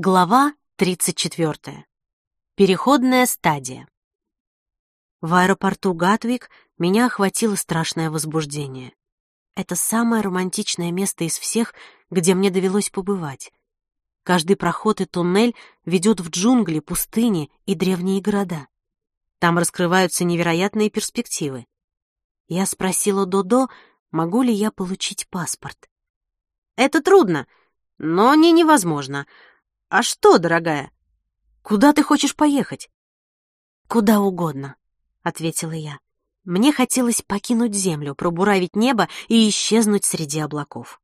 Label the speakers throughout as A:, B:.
A: Глава 34. Переходная стадия. В аэропорту Гатвик меня охватило страшное возбуждение. Это самое романтичное место из всех, где мне довелось побывать. Каждый проход и туннель ведет в джунгли, пустыни и древние города. Там раскрываются невероятные перспективы. Я спросила Додо, могу ли я получить паспорт. «Это трудно, но не невозможно», «А что, дорогая? Куда ты хочешь поехать?» «Куда угодно», — ответила я. Мне хотелось покинуть землю, пробуравить небо и исчезнуть среди облаков.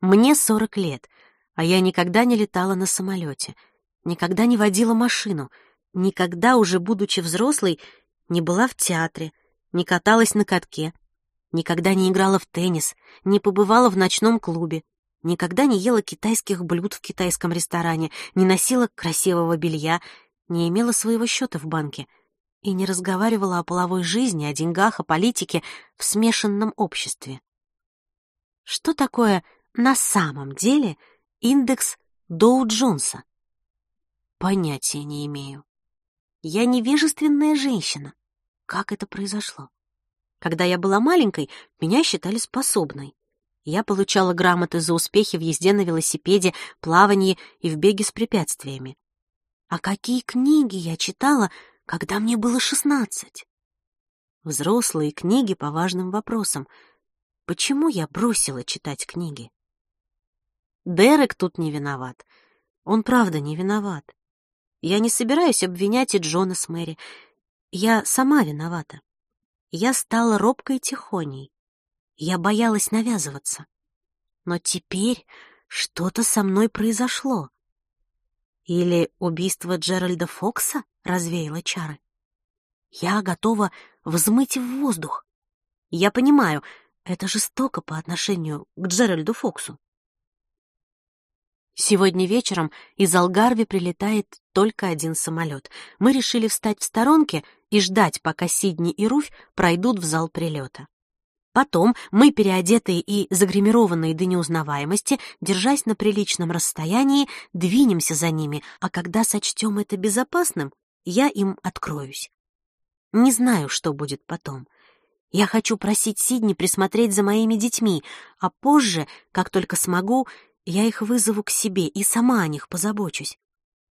A: Мне сорок лет, а я никогда не летала на самолете, никогда не водила машину, никогда, уже будучи взрослой, не была в театре, не каталась на катке, никогда не играла в теннис, не побывала в ночном клубе, никогда не ела китайских блюд в китайском ресторане, не носила красивого белья, не имела своего счета в банке и не разговаривала о половой жизни, о деньгах, о политике в смешанном обществе. Что такое на самом деле индекс Доу-Джонса? Понятия не имею. Я невежественная женщина. Как это произошло? Когда я была маленькой, меня считали способной. Я получала грамоты за успехи в езде на велосипеде, плавании и в беге с препятствиями. А какие книги я читала, когда мне было шестнадцать? Взрослые книги по важным вопросам. Почему я бросила читать книги? Дерек тут не виноват. Он правда не виноват. Я не собираюсь обвинять и Джона с Мэри. Я сама виновата. Я стала робкой тихоней. Я боялась навязываться. Но теперь что-то со мной произошло. Или убийство Джеральда Фокса развеяло чары? Я готова взмыть в воздух. Я понимаю, это жестоко по отношению к Джеральду Фоксу. Сегодня вечером из Алгарви прилетает только один самолет. Мы решили встать в сторонке и ждать, пока Сидни и Руфь пройдут в зал прилета. Потом мы, переодетые и загримированные до неузнаваемости, держась на приличном расстоянии, двинемся за ними, а когда сочтем это безопасным, я им откроюсь. Не знаю, что будет потом. Я хочу просить Сидни присмотреть за моими детьми, а позже, как только смогу, я их вызову к себе и сама о них позабочусь.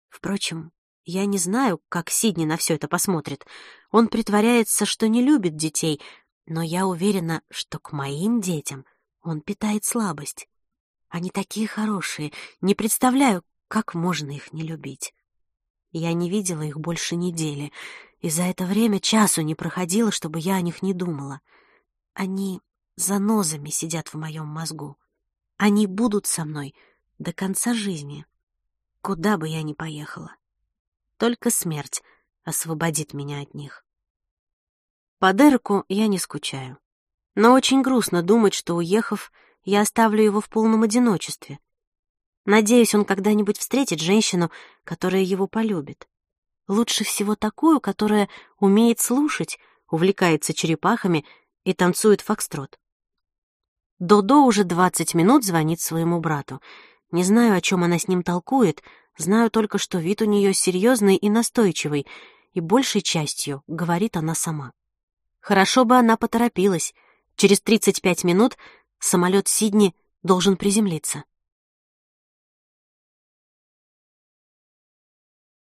A: Впрочем, я не знаю, как Сидни на все это посмотрит. Он притворяется, что не любит детей, но я уверена, что к моим детям он питает слабость. Они такие хорошие, не представляю, как можно их не любить. Я не видела их больше недели, и за это время часу не проходило, чтобы я о них не думала. Они занозами сидят в моем мозгу. Они будут со мной до конца жизни, куда бы я ни поехала. Только смерть освободит меня от них. По Дереку я не скучаю. Но очень грустно думать, что, уехав, я оставлю его в полном одиночестве. Надеюсь, он когда-нибудь встретит женщину, которая его полюбит. Лучше всего такую, которая умеет слушать, увлекается черепахами и танцует фокстрот. Додо уже двадцать минут звонит своему брату. Не знаю, о чем она с ним толкует, знаю только, что вид у нее серьезный и настойчивый, и большей частью говорит она сама. Хорошо бы она поторопилась. Через 35 минут самолет Сидни должен приземлиться.